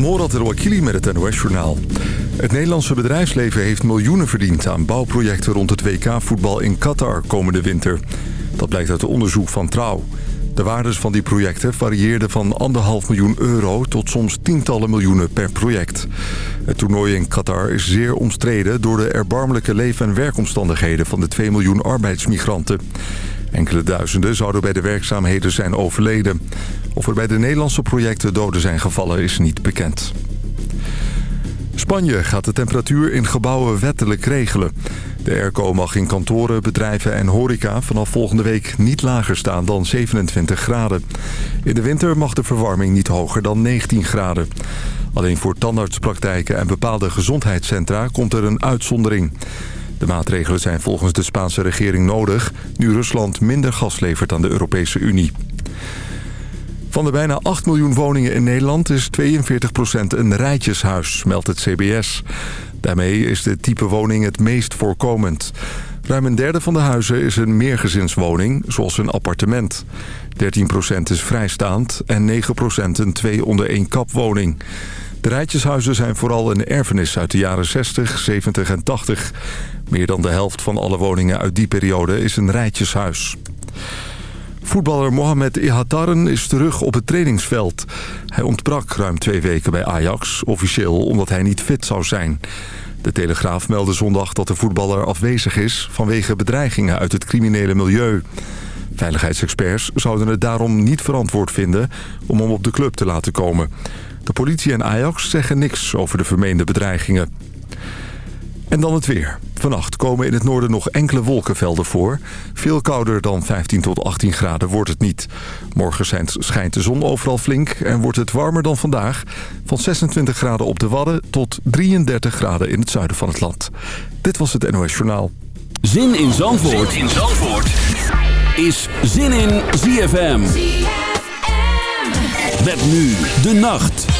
Morat El-Wakili met het NOS-journaal. Het Nederlandse bedrijfsleven heeft miljoenen verdiend aan bouwprojecten rond het WK-voetbal in Qatar komende winter. Dat blijkt uit onderzoek van Trouw. De waardes van die projecten varieerden van anderhalf miljoen euro tot soms tientallen miljoenen per project. Het toernooi in Qatar is zeer omstreden door de erbarmelijke leven- en werkomstandigheden van de 2 miljoen arbeidsmigranten. Enkele duizenden zouden bij de werkzaamheden zijn overleden. Of er bij de Nederlandse projecten doden zijn gevallen is niet bekend. Spanje gaat de temperatuur in gebouwen wettelijk regelen. De airco mag in kantoren, bedrijven en horeca vanaf volgende week niet lager staan dan 27 graden. In de winter mag de verwarming niet hoger dan 19 graden. Alleen voor tandartspraktijken en bepaalde gezondheidscentra komt er een uitzondering. De maatregelen zijn volgens de Spaanse regering nodig... nu Rusland minder gas levert aan de Europese Unie. Van de bijna 8 miljoen woningen in Nederland is 42% een rijtjeshuis, meldt het CBS. Daarmee is dit type woning het meest voorkomend. Ruim een derde van de huizen is een meergezinswoning, zoals een appartement. 13% is vrijstaand en 9% een twee onder één kap woning. De rijtjeshuizen zijn vooral een erfenis uit de jaren 60, 70 en 80. Meer dan de helft van alle woningen uit die periode is een rijtjeshuis. Voetballer Mohamed Ihataren is terug op het trainingsveld. Hij ontbrak ruim twee weken bij Ajax, officieel omdat hij niet fit zou zijn. De Telegraaf meldde zondag dat de voetballer afwezig is... vanwege bedreigingen uit het criminele milieu. Veiligheidsexperts zouden het daarom niet verantwoord vinden... om hem op de club te laten komen. De politie en Ajax zeggen niks over de vermeende bedreigingen. En dan het weer. Vannacht komen in het noorden nog enkele wolkenvelden voor. Veel kouder dan 15 tot 18 graden wordt het niet. Morgen schijnt de zon overal flink en wordt het warmer dan vandaag. Van 26 graden op de Wadden tot 33 graden in het zuiden van het land. Dit was het NOS Journaal. Zin in Zandvoort, zin in Zandvoort. is Zin in ZFM. ZFM. Met nu de nacht.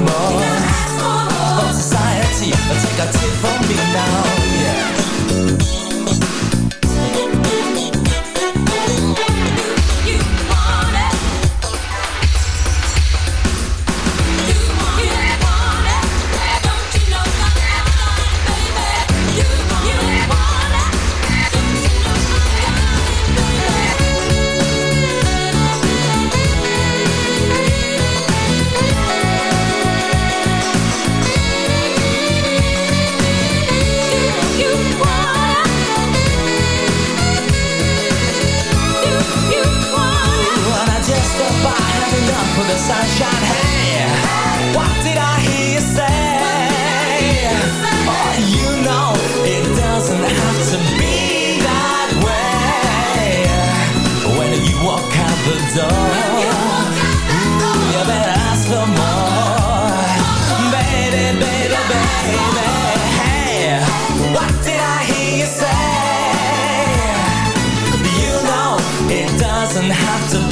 more. From society, take a tip from me now, doesn't have to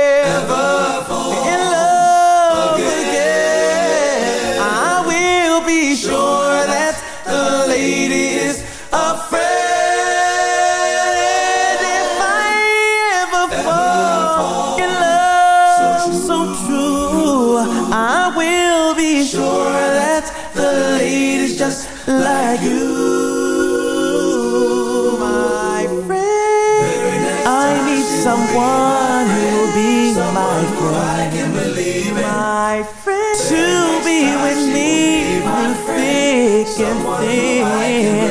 thick and thin.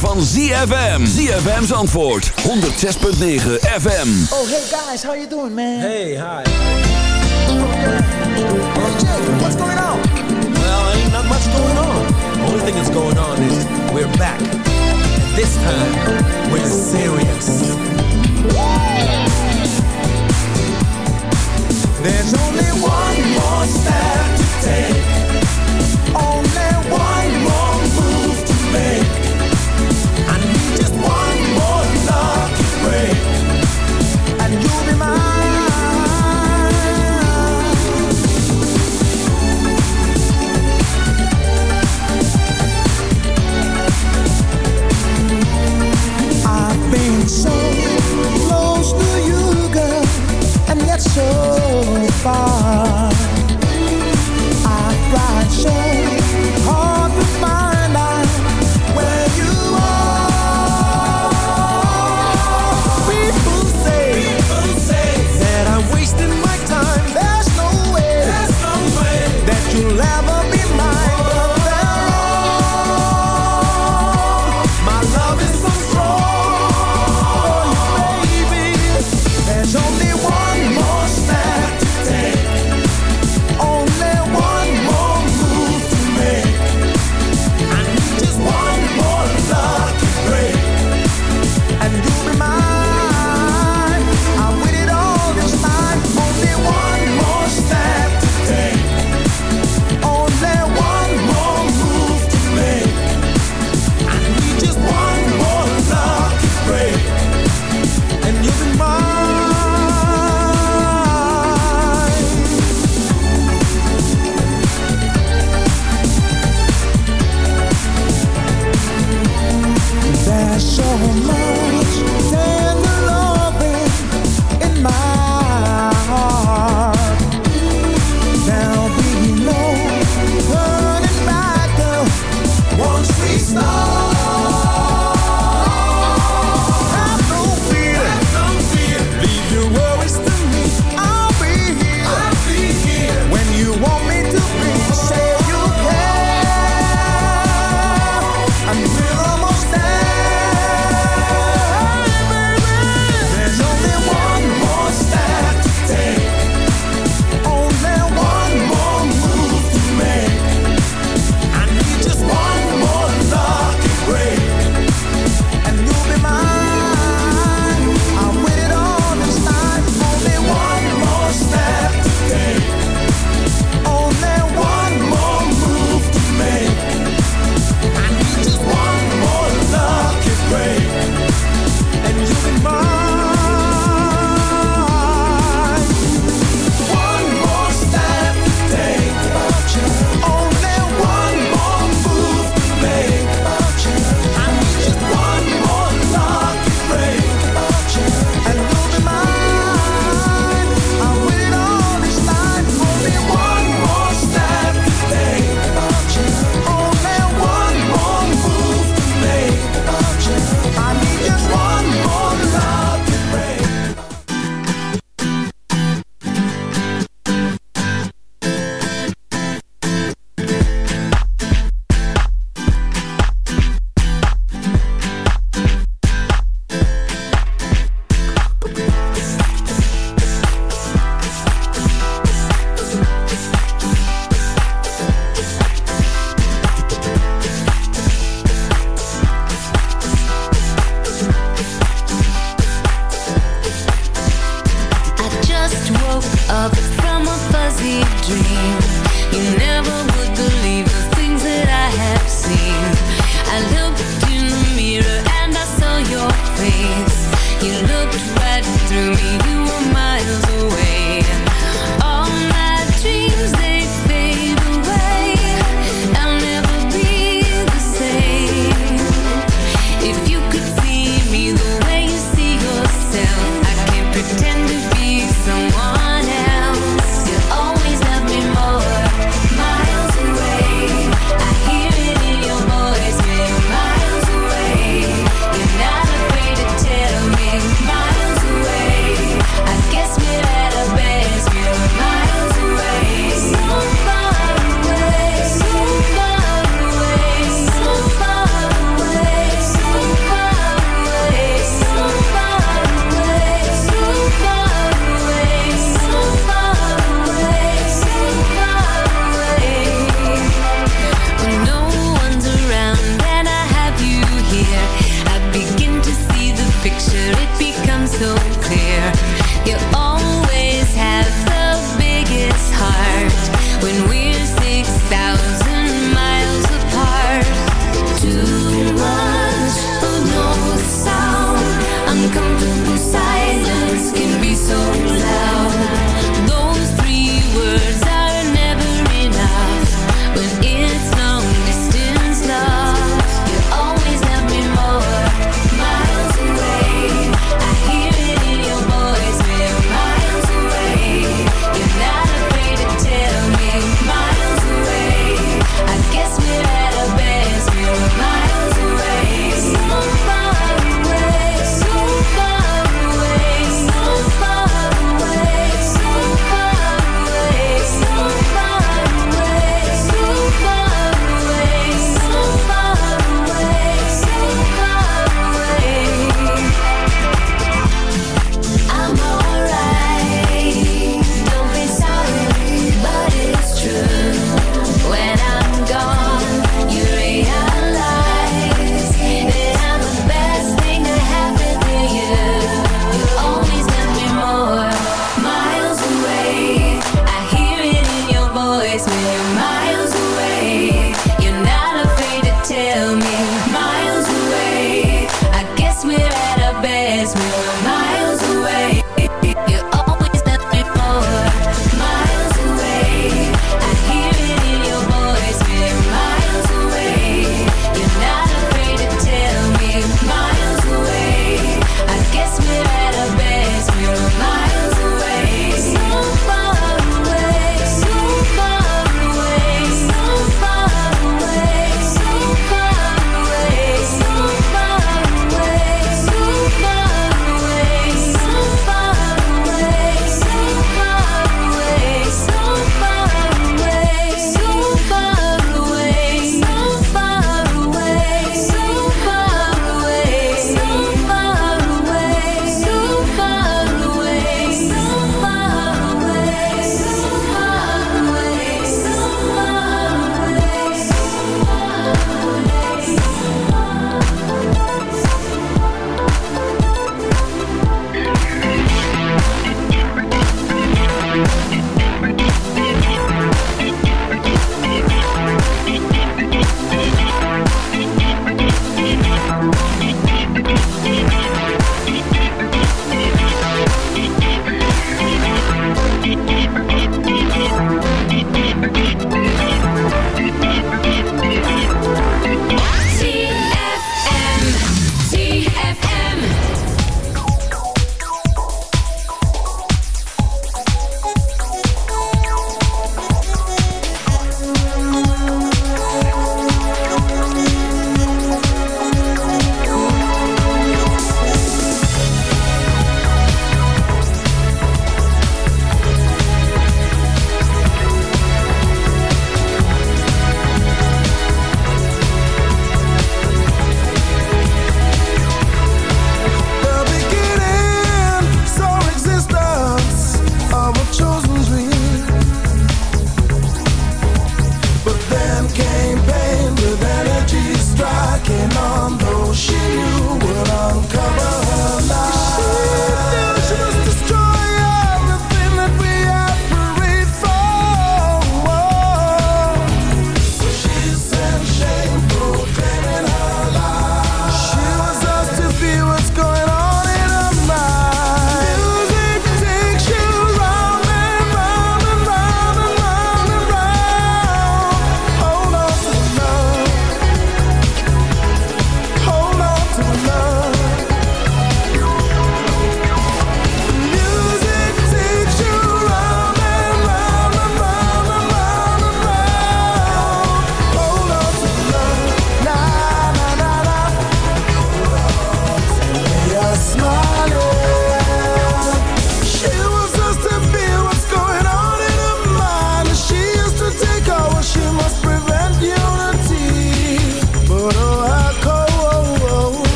van ZFM. ZFM's antwoord. 106.9 FM. Oh, hey guys, how you doing, man? Hey, hi. Oh, hey, Jake, what's going on? Well, ain't not much going on. Only thing that's going on is we're back. This time, we're serious. There's only one more step to take.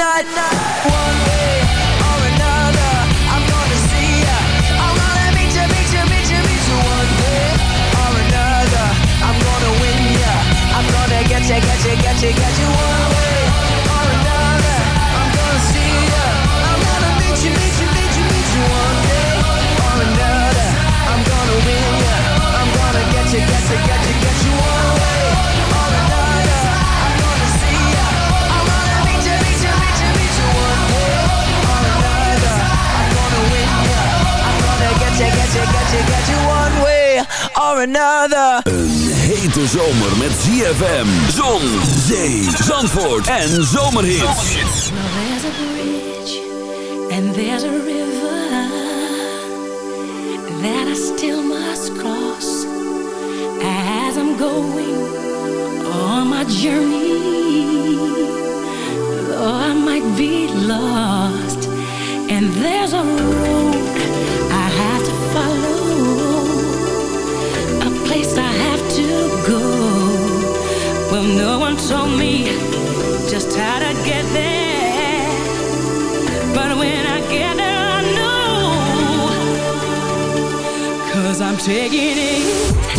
one way or another. I'm gonna see ya. I'm gonna meet ya, meet ya, meet ya, meet ya one way or another. I'm gonna win ya. I'm gonna get ya, get ya, get ya, get ya. for another. Een hete zomer met ZFM, zon, zee, zandvoort en zomerhit. Now there's a bridge and there's a river that I still must cross as I'm going on my journey. Though I might be lost and there's a road go. Well, no one told me just how to get there. But when I get there, I know. Cause I'm taking it.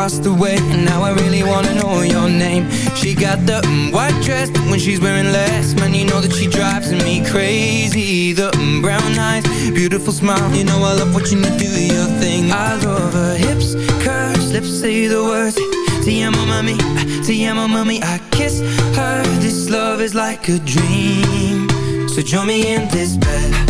Across the way, and now I really wanna know your name. She got the mm, white dress, but when she's wearing less, man, you know that she drives me crazy. The mm, brown eyes, beautiful smile, you know I love watching you do your thing. I love her hips, curves, lips say the words. Te amo, mami, te amo, mami. I kiss her. This love is like a dream. So join me in this bed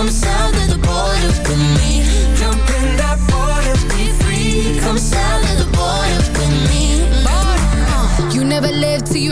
Come south of the border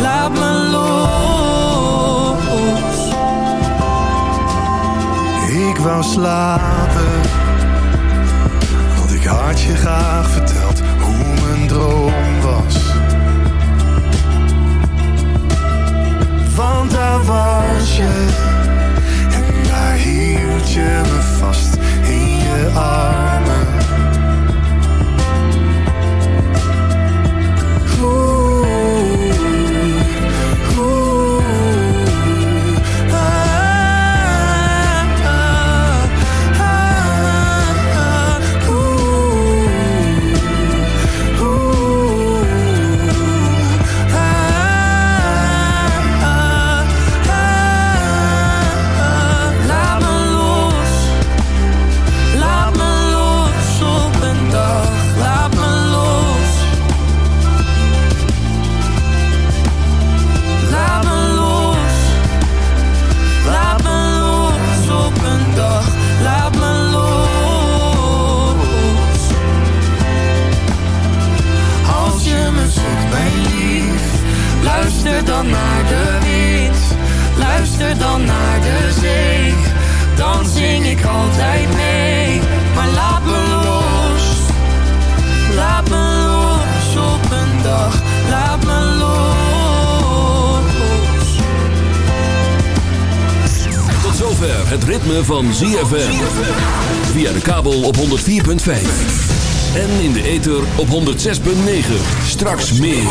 laat me los. Ik wou slapen, want ik had je graag verteld hoe mijn droom was. Want daar was je, en daar hield je me vast in je arm. altijd mee. Maar laat me los, laat me los op een dag, laat me los. Tot zover het ritme van ZFM. Via de kabel op 104.5. En in de ether op 106.9. Straks meer.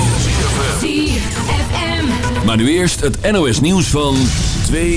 Maar nu eerst het NOS nieuws van 2